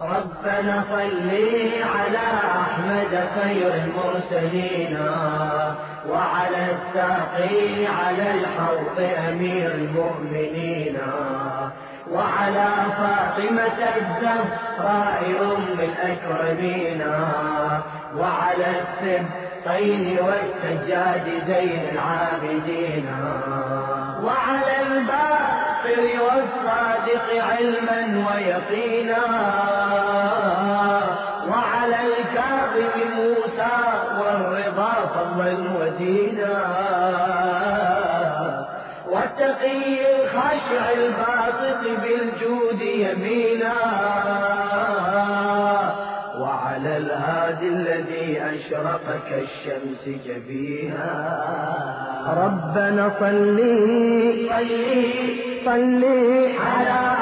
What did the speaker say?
ربنا صل على أحمد خير المرسلين وعلى الساقي على الحوض أمير المؤمنين وعلى فاطمة الزهراء أم الأكرمين وعلى السبطين والسجاد زين العابدين وعلى الباقر والصادق علما ويقينا وعلى الكاظم موسى والرضا فضلا ودينا والتقي الخاشع الباسط بالجود يمينا وعلى الهادي الذي أشرق كالشمس جبينا ربنا صلي صلي صلي على